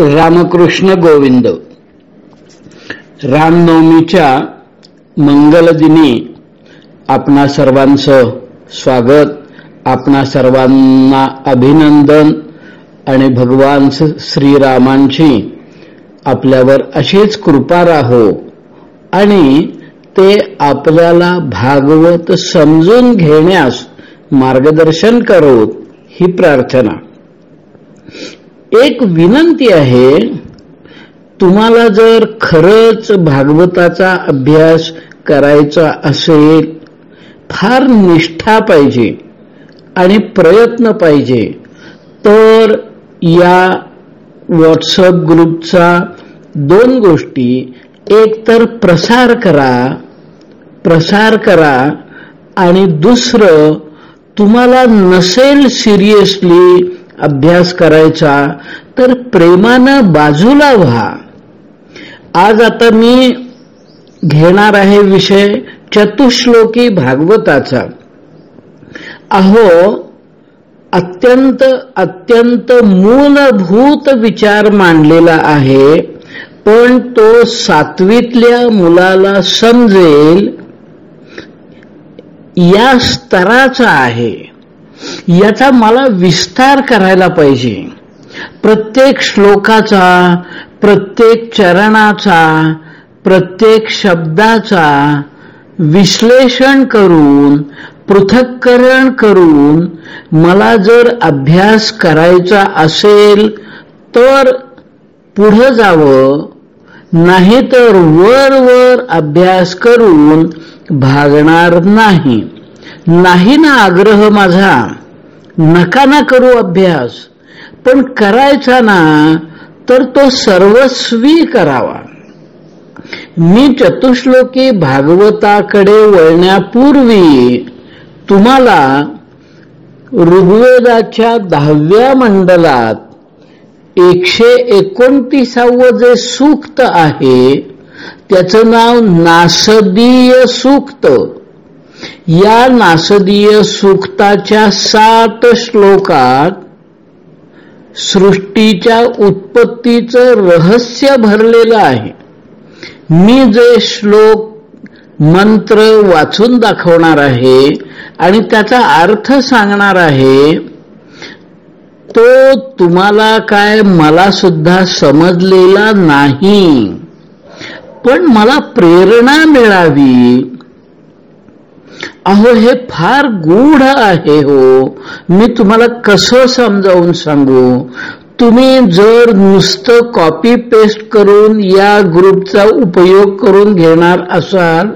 रामकृष्ण गोविंद. रामनवमीच्या मंगलदिनी आपणा सर्वांचं स्वागत आपणा सर्वांना अभिनंदन आणि भगवान श्रीरामांची आपल्यावर अशीच कृपा राहो आणि ते आपल्याला भागवत समजून घेण्यास मार्गदर्शन करोत ही प्रार्थना. एक विनंती आहे तुम्हाला जर खरंच भागवताचा अभ्यास करायचा असेल फार निष्ठा पाहिजे आणि प्रयत्न पाहिजे तर या व्हॉट्सअप ग्रुपचा दोन गोष्टी. एक तर प्रसार करा प्रसार करा आणि दुसरं तुम्हाला नसेल सिरियसली अभ्यास करायचा तर प्रेमानं बाजूला व्हा आज आता मी घेणार आहे विषय चतुश्लोकी भागवताचा. अहो अत्यंत अत्यंत मूलभूत विचार मांडलेला आहे पण तो सातवीतल्या मुलाला समजेल या स्तराचा आहे. याचा मला विस्तार करायला पाहिजे. प्रत्येक श्लोकाचा प्रत्येक चरणाचा प्रत्येक शब्दाचा विश्लेषण करून पृथक्करण करून मला जर अभ्यास करायचा असेल तर पुढं जावं नाही तर वर वर अभ्यास करून भागणार नाही. नाही ना आग्रह माझा? नका ना करू अभ्यास. पण करायचा ना तर तो सर्वस्वी करावा. मी चतुश्लोकी भागवताकडे वळण्यापूर्वी तुम्हाला ऋग्वेदाच्या दहाव्या मंडलात एकशे एकोणतीसावं जे सूक्त आहे त्याचं नाव नासदीय सूक्त. या नासदीय सूक्ताच्या सात श्लोकात सृष्टीच्या उत्पत्तीचं रहस्य भरलेलं आहे. मी जे श्लोक मंत्र वाचून दाखवणार आहे आणि त्याचा अर्थ सांगणार आहे तो तुम्हाला काय मला सुद्धा समजलेला नाही. पण मला प्रेरणा मिळावी. अहो हे फार गूढ आहे हो. मी तुम्हाला कसं समजावून सांगू? तुम्ही जर नुसतं कॉपी पेस्ट करून या ग्रुपचा उपयोग करून घेणार असाल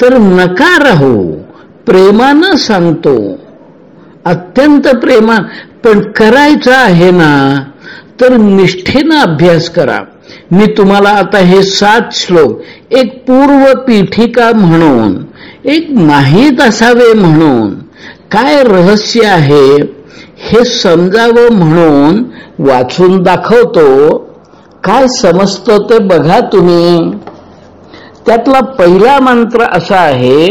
तर नका राहू. प्रेमानं सांगतो. अत्यंत प्रेमा पण करायचं आहे ना तर निष्ठेनं अभ्यास करा. मी तुम्हाला आता हे सात श्लोक एक पूर्व पीठिका म्हणून एक माहीत असावे म्हणून काय रहस्य आहे हे समजावं म्हणून वाचून दाखवतो. काय समजतं ते बघा तुम्ही. त्यातला पहिला मंत्र असा आहे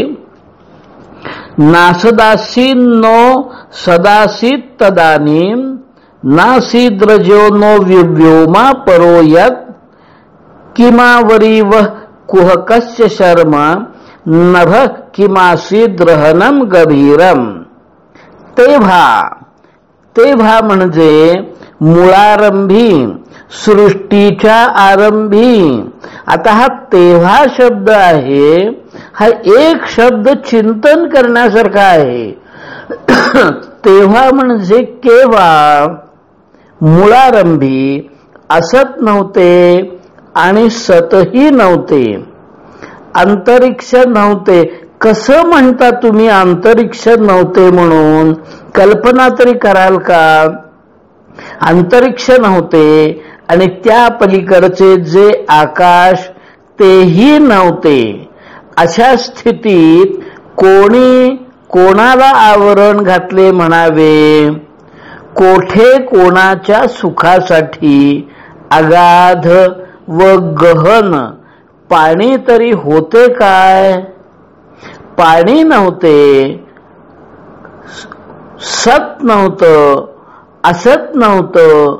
नासदासी नो सदासी तदानीम नासीद्रजो नो व्योमा परोयत व कुहकस्य शर्मा। नभ किमासीद्रहनम गभीरम। तेव्हा तेव्हा म्हणजे मुळारंभी सृष्टीच्या आरंभी। आता हा तेव्हा शब्द आहे हा एक शब्द चिंतन करण्यासारखा आहे. तेव्हा म्हणजे केव्हा मुळारंभी असत नव्हते आणि सतही नव्हते. अंतरिक्ष नव्हते. कसं म्हणता तुम्ही अंतरिक्ष नव्हते म्हणून? कल्पना तरी कराल का? अंतरिक्ष नव्हते आणि त्या पलीकडचे जे आकाश तेही नव्हते. अशा स्थितीत कोणी कोणाला आवरण घातले म्हणावे? कोठे कोणाच्या सुखासाठी? अगाध व गहन पाणी तरी होते काय? पाणी नव्हते सत नव्हतं असत नव्हतं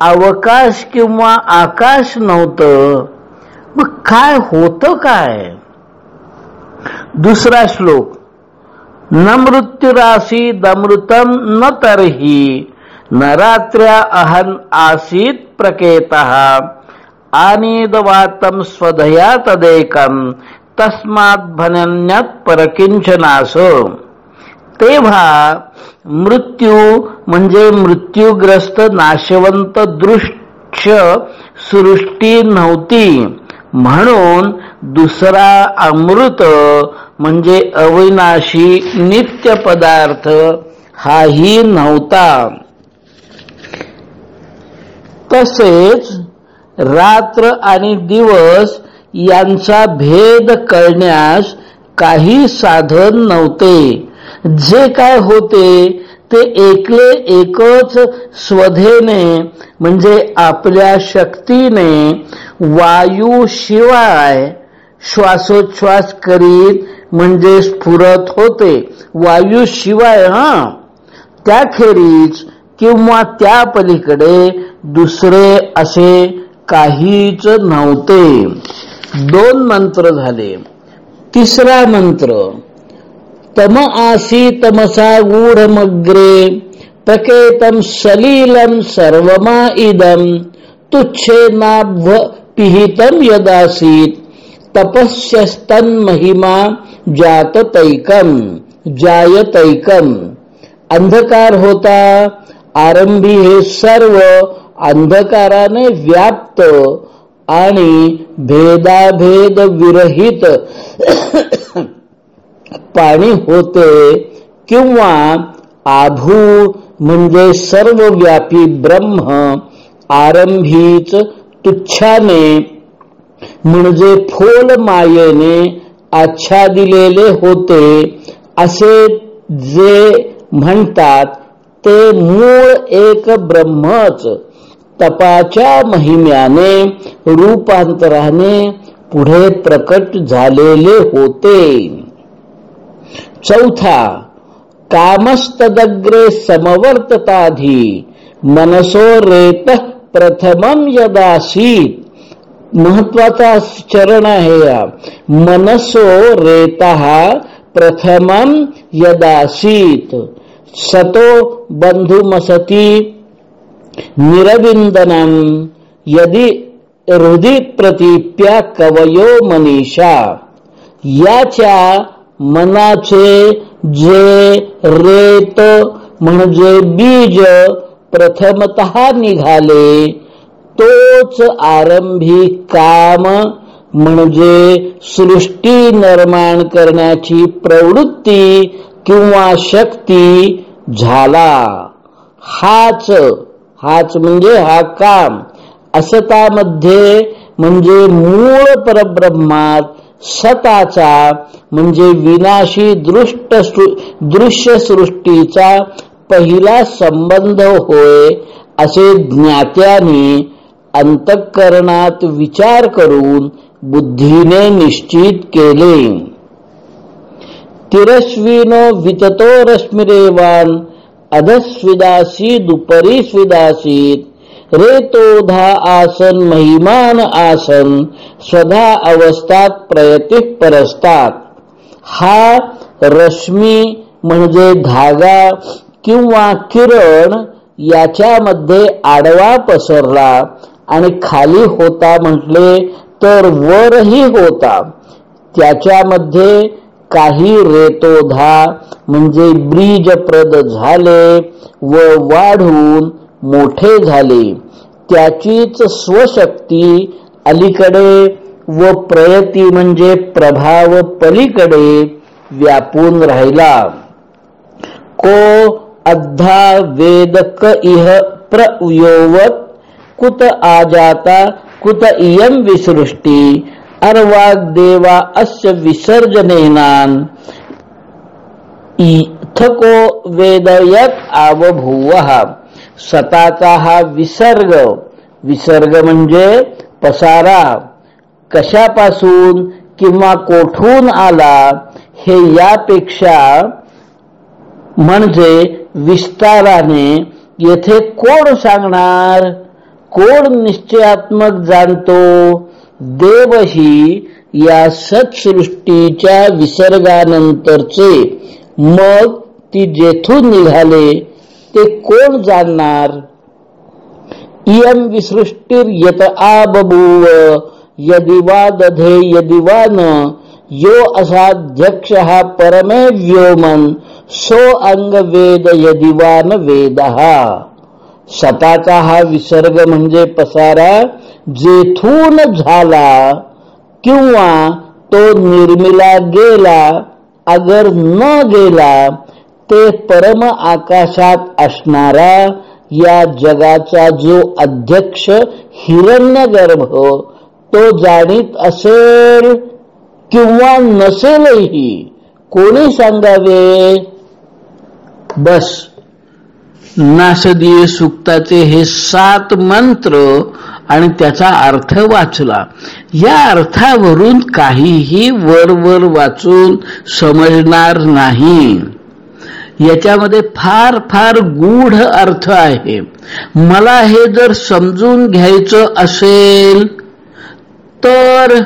अवकाश किंवा आकाश नव्हतं. मग काय होतं काय? दुसरा श्लोक न मृत्युरासीदमृतम न तरही न रात्र्या अहन आसीत प्रकेता. आनीदवातम स्वधया तदेकम तस्मात भनन्यात परकिंचनास तेव्हा मृत्यू म्हणजे मृत्यूग्रस्त नाशवंत दृश्य सृष्टी नव्हती. म्हणून दुसरा अमृत म्हणजे अविनाशी नित्य पदार्थ हाही नव्हता. तसेच रात्र आणि दिवस यांचा भेद कळण्यास काही साधन नव्हते. जे काय होते ते एकले एकच स्वधेने म्हणजे आपल्या शक्तीने वायू शिवाय श्वासोच्छ्वास करीत म्हणजे स्फुरत होते. वायू शिवाय हा. त्याखेरीज किंवा त्या पलीकडे दुसरे असे काहीच नव्हते. दोन मंत्र झाले. तिसरा मंत्र, तम आसी तमसा गूढमग्रे प्रकेतम सलीलम सर्वमा इदम तुच्छेनाभ पिहितम यदासीत, तपस्यस्तन महिमा जाततैकम, जायतैकम। अंधकार होता, आरंभी हे सर्व अंधकाराने व्याप्त आणि भेदाभेद विरहित पाणी होते किंवा आभू म्हणजे सर्वव्यापी ब्रह्म आरंभीच तुच्छाने म्हणजे फोल मायेने आच्छादिलेले होते. असे जे म्हणतात ते मूळ एक ब्रह्मच. तपाच्या महिम्याने रूपांतराने पुढे प्रकट झालेले होते. चौथा कामस्तदग्रे समवर्तताधी मनसो रेत प्रथमम यदासीत. महत्त्वाचा चरण आहे या मनसो रेत प्रथमम यदासीत. सतो बंधुमसती निरविंदनम यदि हृदय प्रतीप्या कवयो मनीषा याच्या मनाचे जे रेत म्हणजे बीज प्रथमत निघाले तोच आरंभी काम म्हणजे सृष्टी निर्माण करण्याची प्रवृत्ती किंवा शक्ती झाला. हाच हाच म्हणजे हा काम. असतामध्ये म्हणजे मूळ परब्रह्मात सताचा म्हणजे विनाशी दृष्ट दृश्य सृष्टीचा पहिला संबंध होय असे ज्ञात्याने अंतःकरणात विचार करून बुद्धीने निश्चित केले. तिरस्वीनो विततो रश्मिरेवान अधस्विदासी दुपरी स्विदासीत। रेतोधा आसन महिमान आसन स्वधा अवस्थात प्रयती परस्तात। हा रश्मी म्हणजे धागा किंवा किरण याच्यामध्ये आडवा पसरला आणि खाली होता म्हटले तर वरही होता. त्याच्यामध्ये काही रेतोधा म्हणजे ब्रीजप्रद झाले व वाढून मोठे झाले. त्याचीच स्वशक्ती अलीकडे व प्रयती म्हणजे प्रभाव पलीकडे व्यापून राहिला. को अद्धा वेद क इह प्रयोवत कुत आजाता कुत इयम विसृष्टी अर्वाग देवा अस्य विसर्जनेनान। थको वेदयत आवभूव। स्वतःचा हा विसर्ग। विसर्ग म्हणजे पसारा। कशापासून किंवा कोठून आला हे यापेक्षा म्हणजे विस्ताराने येथे कोण सांगणार? कोण निश्चयात्मक जाणतो? देव ही या सत्सृष्टीच्या विसर्गानंतरचे मग ती जेथून निघाले ते कोण जाणणार? इयम विसृष्टिर्यत आबभूव यदि वा दधे यदि वा न यो असाध्यक्ष परमे व्योमन सो अंग वेद यदि वा न वेद। स्वतःचा हा विसर्ग म्हणजे पसारा जेथून झाला किंवा तो निर्मिला गेला अगर न गेला ते परम आकाशात असणारा या जगाचा जो अध्यक्ष हिरण्यगर्भ तो जाणीत असेल किंवा नसेलही कोणी सांगावे? बस. नासदीय सुक्ताचे हे सात मंत्र आणि त्याचा अर्थ वाचला. या अर्थावरून काहीही वर वर वाचून समजणार नाही. याच्यामध्ये फार फार गूढ अर्थ आहे. मला हे जर समजून घ्यायचं असेल तर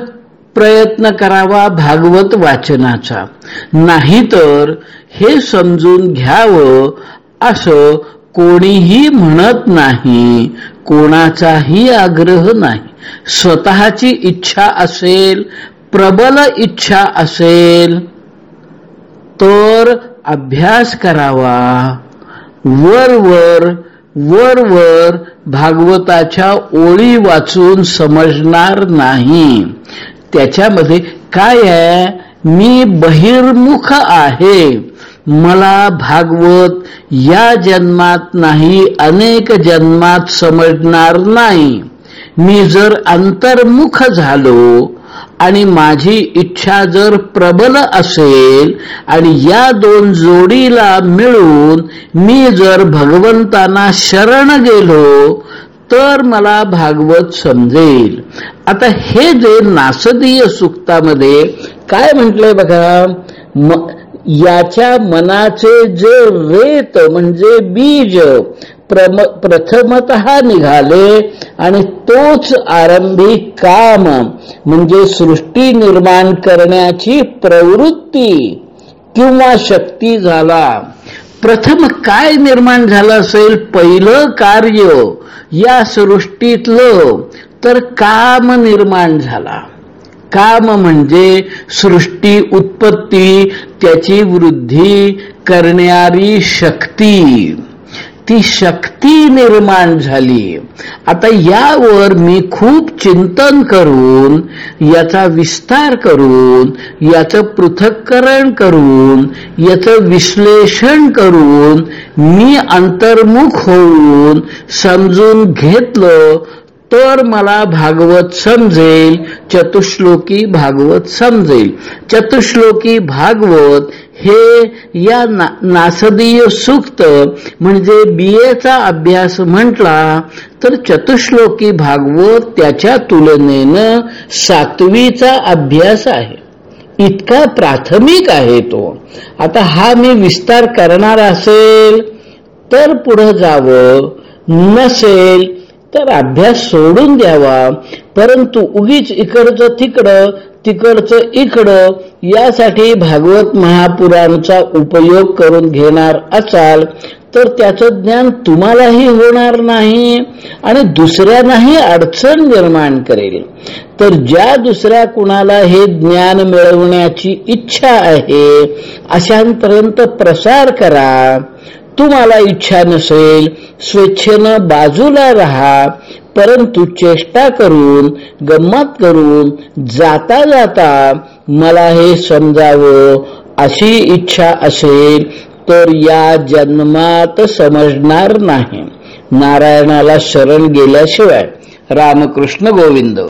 प्रयत्न करावा भागवत वाचनाचा. नाहीतर हे समजून घ्यावं असं कोणीही म्हणत नाही कोणाचाही आग्रह नाही. स्वतःची इच्छा असेल प्रबल इच्छा असेल तर अभ्यास करावा. वर वर वर वर भागवताच्या ओळी वाचून समजणार नाही. त्याच्यामध्ये काय आहे? मी बहिर्मुख आहे. मला भागवत या जन्मात नाही अनेक जन्मात समजणार नाही. मी जर अंतर्मुख झालो आणि माझी इच्छा जर प्रबल असेल आणि या दोन जोडीला मिळून मी जर भगवंतांना शरण गेलो तर मला भागवत समजेल. आता हे जे नासदीय सुक्तामध्ये काय म्हटलंय बघा? याच्या मनाचे जे रेत म्हणजे बीज प्रथमत निघाले आणि तोच आरंभी काम म्हणजे सृष्टी निर्माण करण्याची प्रवृत्ती किंवा शक्ती झाला. प्रथम काय निर्माण झालं असेल? पहिलं कार्य या सृष्टीतलं तर काम निर्माण झाला. काम म्हणजे सृष्टी उत्पत्ती त्याची वृद्धी करणारी शक्ती. ती शक्ती निर्माण झाली. आता यावर मी खूप चिंतन करून याचा विस्तार करून याचं पृथक्करण करून याचं विश्लेषण करून मी अंतर्मुख होऊन समजून घेतलं तर मला भागवत समजेल चतुश्लोकी भागवत समजेल. चतुश्लोकी भागवत हे या ना, नासदीय सुक्त म्हणजे बीएचा अभ्यास म्हटला तर चतुश्लोकी भागवत त्याच्या तुलनेनं सातवीचा अभ्यास आहे. इतका प्राथमिक आहे तो. आता हा मी विस्तार करणार असेल तर पुढं जावं नसेल तर अभ्यास सोडून द्यावा. परंतु उगीच इकडचं तिकडं तिकडचं इकडं यासाठी भागवत महापुराणचा उपयोग करून घेणार असाल तर त्याचं ज्ञान तुम्हालाही होणार नाही आणि दुसऱ्यांनाही अडचण निर्माण करेल. तर ज्या दुसऱ्या कुणाला हे ज्ञान मिळवण्याची इच्छा आहे अशांपर्यंत प्रसार करा. तुम्हाला इच्छा नसेल स्वेच्छेनं बाजूला राहा परंतु चेष्टा करून गंमत करून जाता जाता मला हे समजावं अशी इच्छा असेल तर या जन्मात समजणार नाही. नारायणाला शरण गेल्याशिवाय रामकृष्ण गोविंद.